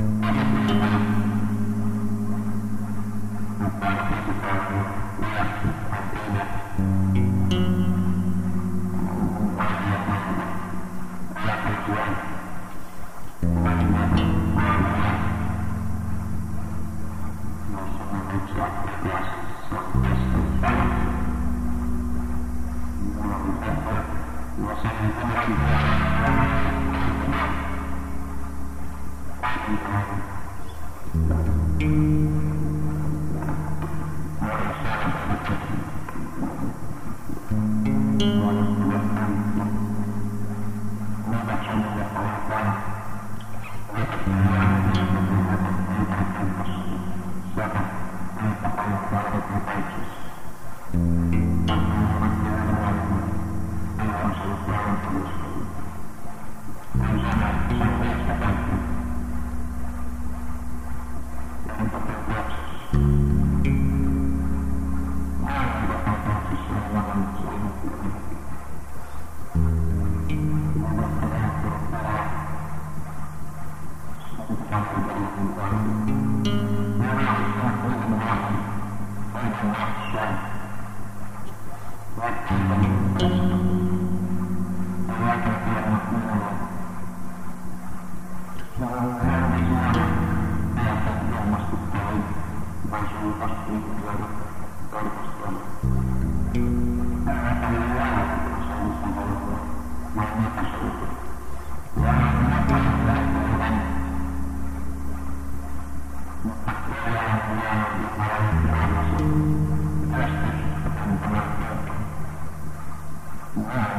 Thank you. Yeah.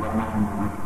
la